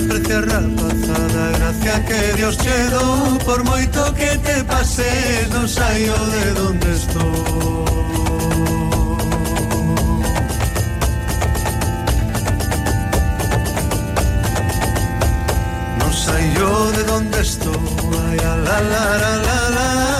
apreciar a pasada gracia que Dios che dou Por moito que te pase non saio de donde estou Non saio de donde estou Ay, la la la la la.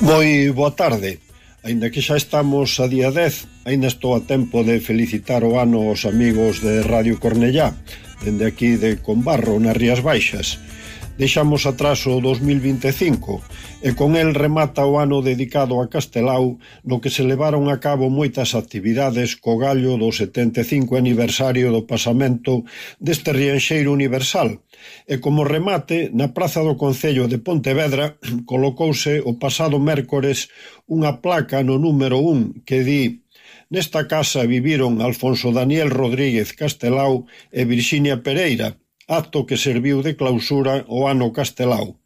Moi boa tarde. Ainda que xa estamos a día 10, ainda estou a tempo de felicitar o ano aos amigos de Radio Cornellá, dende aquí de Combarro, nas Rías Baixas. Deixamos atrás o 2025 e con el remata o ano dedicado a Castelao no que se levaron a cabo moitas actividades co gallo do 75 aniversario do pasamento deste rianxeiro universal. E como remate na Praza do Concello de Pontevedra colocouse o pasado mércores unha placa no número 1 que di Nesta casa viviron Alfonso Daniel Rodríguez Castelao e Virxinia Pereira, acto que serviu de clausura o ano castelao.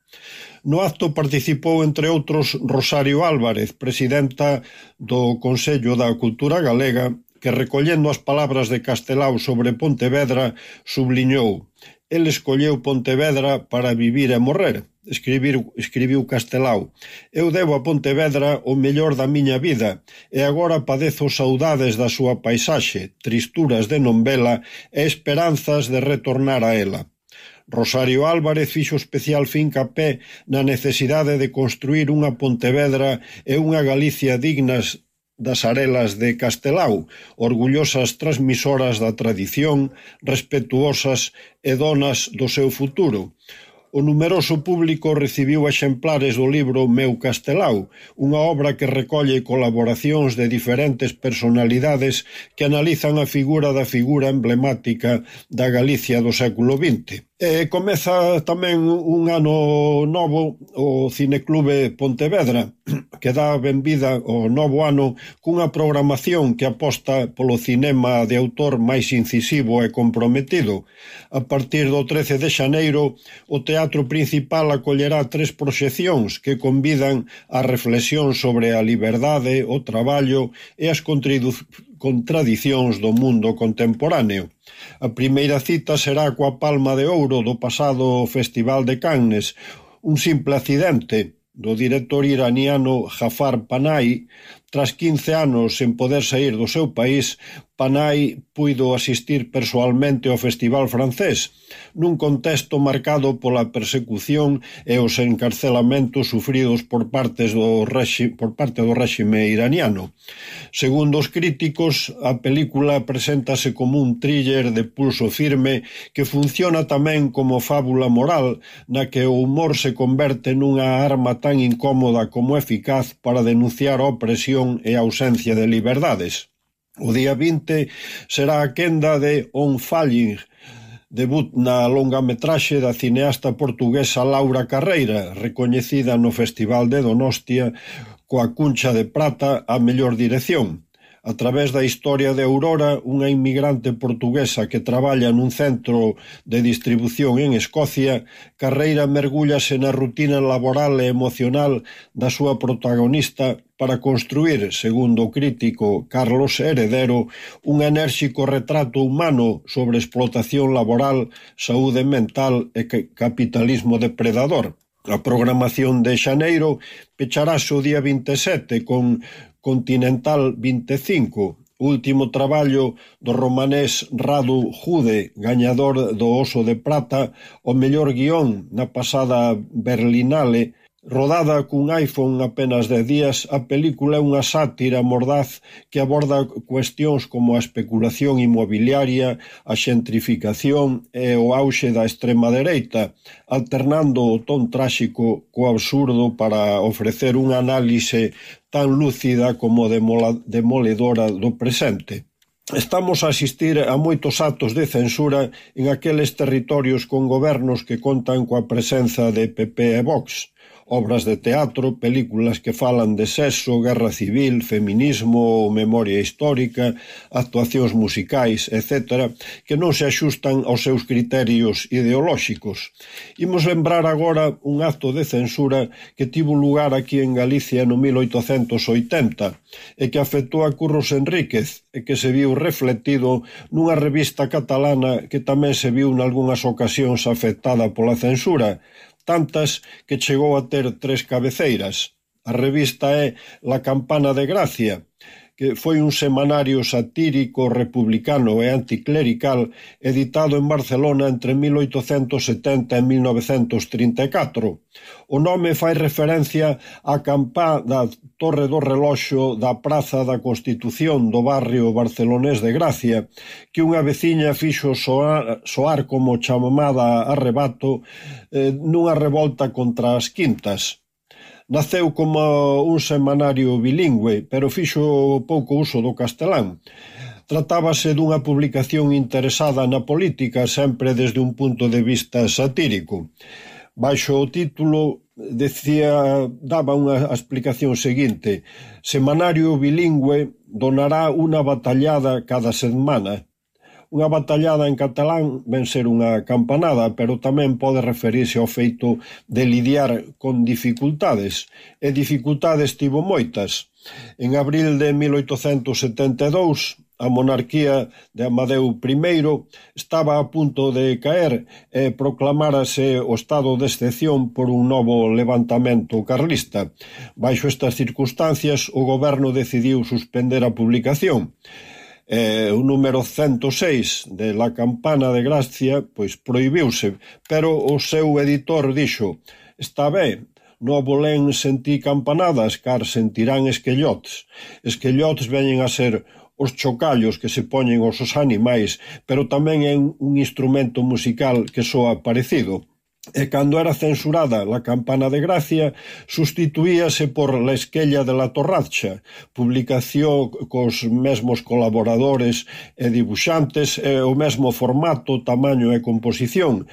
No acto participou, entre outros, Rosario Álvarez, presidenta do Consello da Cultura Galega, que recollendo as palabras de Castelao sobre Pontevedra, subliñou «El escolleu Pontevedra para vivir e morrer» escribiu, escribiu Castelao. Eu debo a Pontevedra o mellor da miña vida, e agora padezo saudades da súa paisaxe, tristuras de non vela e esperanzas de retornar a ela. Rosario Álvarez fixo especial fincapé na necesidade de construir unha Pontevedra e unha Galicia dignas das arelas de Castelao, orgullosas transmisoras da tradición, respetuosas e donas do seu futuro O numeroso público recibiu exemplares do libro Meu Castelau, unha obra que recolle colaboracións de diferentes personalidades que analizan a figura da figura emblemática da Galicia do século XX. E comeza tamén un ano novo o Cineclube Pontevedra, que dá benvida ao novo ano cunha programación que aposta polo cinema de autor máis incisivo e comprometido. A partir do 13 de xaneiro, o Teatro Principal acollerá tres proxeccións que convidan a reflexión sobre a liberdade, o traballo e as con tradicións do mundo contemporáneo. A primeira cita será coa Palma de Ouro do pasado Festival de Cannes, un simple accidente do director iraniano Jafar Panay Tras 15 anos sen poder saír do seu país, Panay puido asistir persoalmente ao festival francés, nun contexto marcado pola persecución e os encarcelamentos sufridos por partes do rexi, por parte do réxime iraniano. Segundo os críticos, a película preséntase como un thriller de pulso firme que funciona tamén como fábula moral na que o humor se converte nunha arma tan incómoda como eficaz para denunciar a opresión represión e a ausencia de liberdades. O día 20 será a quenda de On Falling, debut na longa metraxe da cineasta portuguesa Laura Carreira, recoñecida no Festival de Donostia coa cuncha de prata a mellor dirección a través da historia de Aurora, unha inmigrante portuguesa que traballa nun centro de distribución en Escocia, Carreira mergúllase na rutina laboral e emocional da súa protagonista para construir, segundo o crítico Carlos Heredero, un enérxico retrato humano sobre explotación laboral, saúde mental e capitalismo depredador. A programación de Xaneiro pecharase o día 27 con Continental vinte e cinco, último traballo do romanés Radu Jude, gañador do Oso de Prata ao mellor guión na pasada Berlinale, Rodada cun iPhone apenas de días, a película é unha sátira mordaz que aborda cuestións como a especulación inmobiliaria, a xentrificación e o auxe da extrema dereita, alternando o ton tráxico co absurdo para ofrecer unha análise tan lúcida como demoledora do presente. Estamos a asistir a moitos actos de censura en aqueles territorios con gobernos que contan coa presenza de PP e Vox obras de teatro, películas que falan de sexo, guerra civil, feminismo ou memoria histórica, actuacións musicais, etc., que non se axustan aos seus criterios ideolóxicos. Imos lembrar agora un acto de censura que tivo lugar aquí en Galicia no 1880 e que afectou a Curros Enríquez e que se viu refletido nunha revista catalana que tamén se viu nalgúnas ocasións afectada pola censura, tantas que chegou a ter tres cabeceiras. A revista é La Campana de Gracia que foi un semanario satírico republicano e anticlerical editado en Barcelona entre 1870 e 1934. O nome fai referencia á campá da Torre do Reloxo da Praza da Constitución do barrio barcelonés de Gracia, que unha veciña fixo soar, soar como chamamada arrebato eh, nunha revolta contra as quintas. Naceu como un semanario bilingüe pero fixo pouco uso do castelán. Tratábase dunha publicación interesada na política sempre desde un punto de vista satírico. Baixo o título decía daba unha explicación seguinte: Semanario bilingüe donará unha batallada cada semana Unha batallada en catalán ven ser unha campanada, pero tamén pode referirse ao feito de lidiar con dificultades, e dificultades tivo moitas. En abril de 1872, a monarquía de Amadeu I estaba a punto de caer e proclamárase o estado de excepción por un novo levantamento carlista. Baixo estas circunstancias, o goberno decidiu suspender a publicación eh, o número 106 de La Campana de Gracia pois proibiuse, pero o seu editor dixo está ben, no Bolén sentí campanadas, car sentirán esquellotes. Esquellotes veñen a ser os chocallos que se poñen aos animais, pero tamén é un instrumento musical que soa parecido e cando era censurada La campana de Gracia, sustituíase por La esquella de la Torracha, publicación cos mesmos colaboradores e dibuixantes, e o mesmo formato, tamaño e composición,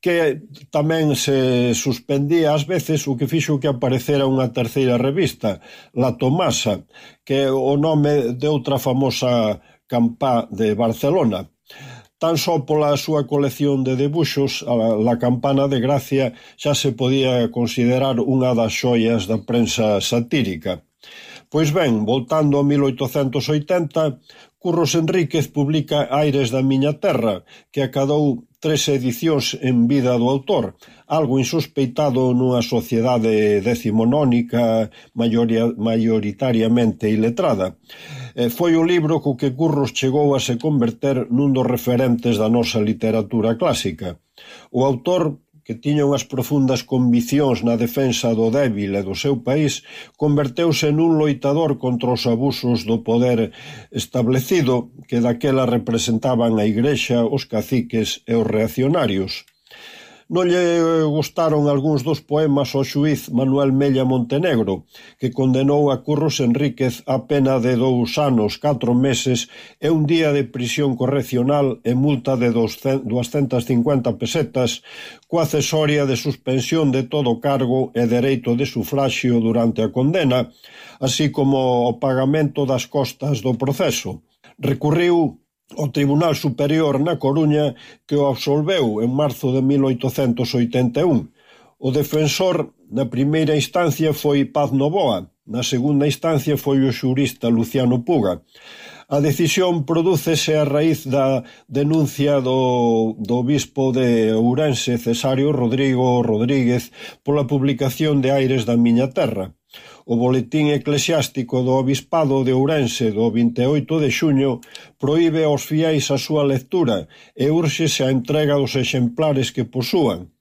que tamén se suspendía ás veces o que fixo que aparecera unha terceira revista, La Tomasa, que é o nome de outra famosa campá de Barcelona. Tan só pola súa colección de debuxos, a La campana de Gracia xa se podía considerar unha das xoias da prensa satírica. Pois ben, voltando a 1880, Curros Enríquez publica Aires da miña terra, que acadou tres edicións en vida do autor, algo insuspeitado nunha sociedade decimonónica maioritariamente iletrada. Eh, foi o libro co que Curros chegou a se converter nun dos referentes da nosa literatura clásica. O autor que tiña unhas profundas conviccións na defensa do débil e do seu país, converteuse nun loitador contra os abusos do poder establecido que daquela representaban a Igrexa, os caciques e os reaccionarios. Non lle gustaron algúns dos poemas ao xuiz Manuel Mella Montenegro, que condenou a Curros Enríquez a pena de dous anos, catro meses e un día de prisión correccional e multa de 250 pesetas, coa cesoria de suspensión de todo cargo e dereito de sufraxio durante a condena, así como o pagamento das costas do proceso. Recurriu o Tribunal Superior na Coruña que o absolveu en marzo de 1881. O defensor na primeira instancia foi Paz Novoa, na segunda instancia foi o xurista Luciano Puga. A decisión prodúcese a raíz da denuncia do, do bispo de Ourense Cesario Rodrigo Rodríguez pola publicación de Aires da Miña Terra O Boletín Eclesiástico do Obispado de Ourense do vinte e oito de xuño proíbe aos fiéis a súa lectura e úrxese a entrega dos exemplares que posúan.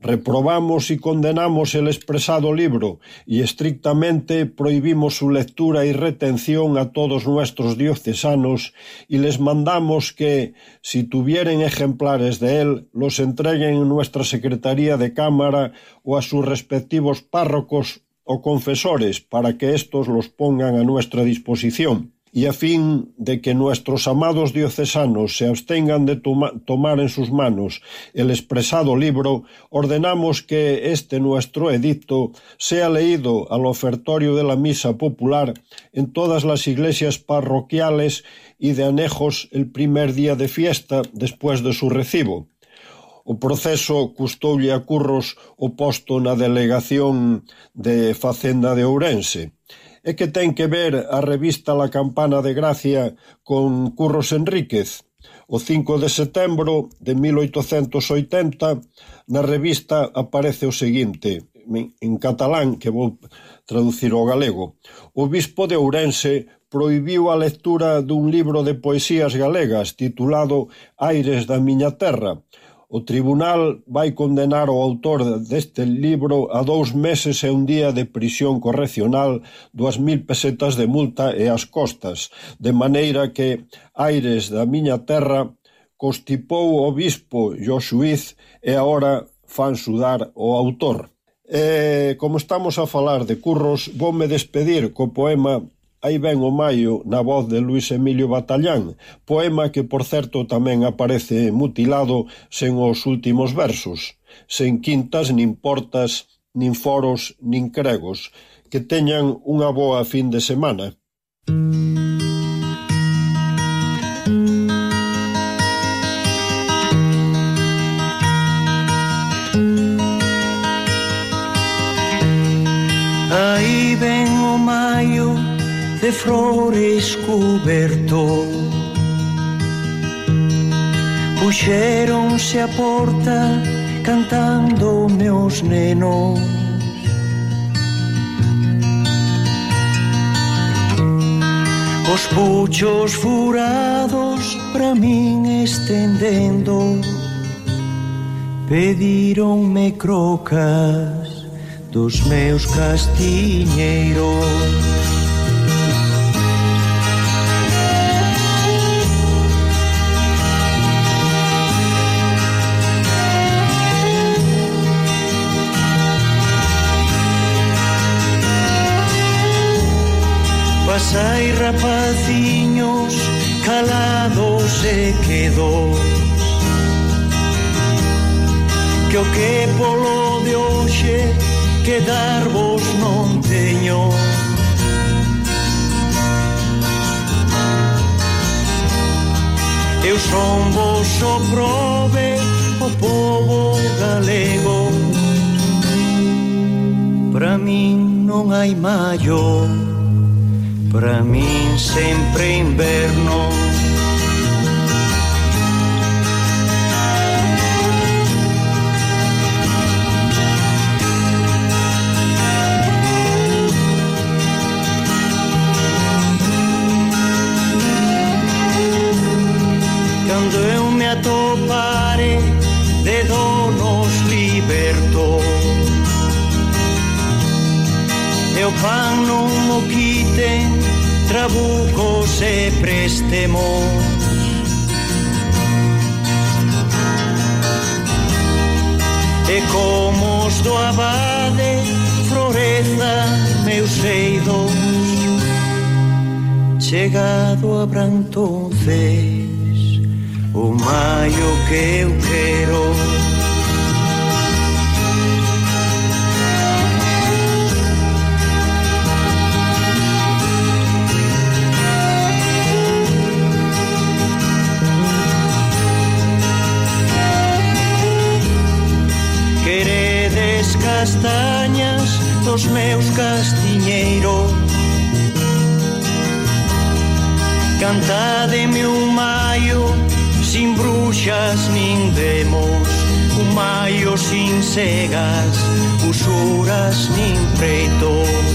Reprobamos e condenamos el expresado libro e estrictamente prohibimos su lectura y retención a todos nuestros diocesanos y les mandamos que, si tuvieren ejemplares de él, los entreguen en nuestra Secretaría de Cámara o a sus respectivos párrocos o confesores para que éstos los pongan a nuestra disposición y a fin de que nuestros amados diocesanos se abstengan de toma, tomar en sus manos el expresado libro, ordenamos que este nuestro edicto sea leído al ofertorio de la misa popular en todas las iglesias parroquiales y de anejos el primer día de fiesta después de su recibo O proceso custoulle a Curros o posto na Delegación de Facenda de Ourense. E que ten que ver a revista La Campana de Gracia con Curros Enríquez? O 5 de setembro de 1880 na revista aparece o seguinte, en catalán que vou traducir ao galego. O bispo de Ourense proibiu a lectura dun libro de poesías galegas titulado Aires da miña terra, O tribunal vai condenar o autor deste libro a dous meses e un día de prisión correccional, dúas mil pesetas de multa e as costas, de maneira que Aires da miña terra constipou o bispo e o xuiz e agora fan sudar o autor. E, como estamos a falar de curros, voume despedir co poema Aí ven o Maio na voz de Luis Emilio Batallán, poema que, por certo, tamén aparece mutilado sen os últimos versos, sen quintas nin portas, nin foros, nin cregos, que teñan unha boa fin de semana. Mm. de flores coberto Puxeronse a porta cantando meus nenos. Os puchos furados pra min estendendo Pedironme crocas dos meus castiñeiros. Mas hai rapaciños calados e quedos Que o que polo de hoxe que darvos non teño. Eu son vos o prove o povo galego. Pra min non hai maior Pra mim sempre inverno. Quando eu me atopare de donos liberto eu pano moquite trabucos e prestemos E como os do abade floreza meus eidos Chegado a Brantonces o maio que eu quero. meus castiñeiros Cantademe un maio sin bruxas nin demos. Un maio sin cegas usuras nin preitos.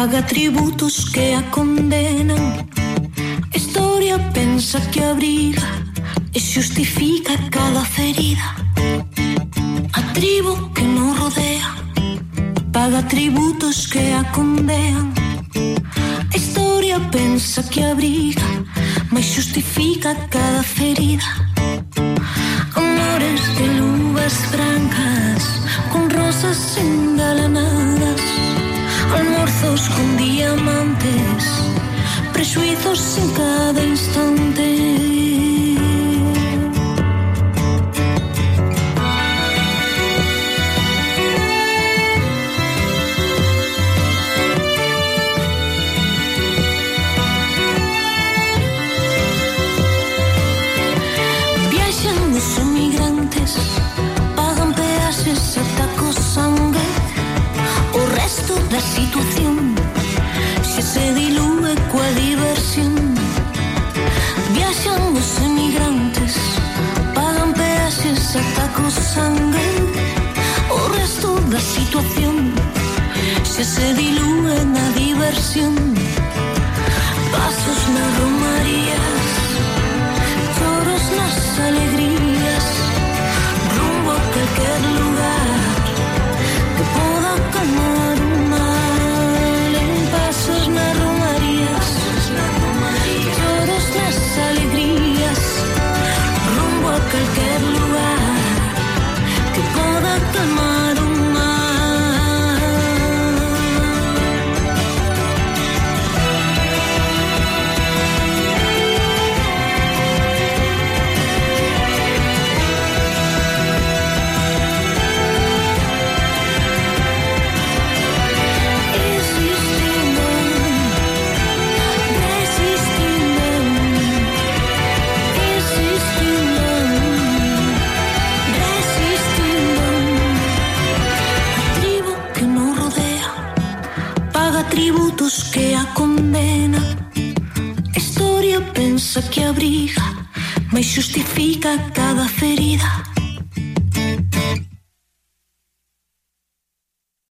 paga tributos que a condenan. Historia pensa que abriga e justifica cada ferida. A tribo que nos rodea paga tributos que a condenan historia pensa que abriga, mas justifica cada ferida. con diamantes, prejuizos en cada instante. se diluye en na diversión. Pasos narrománticos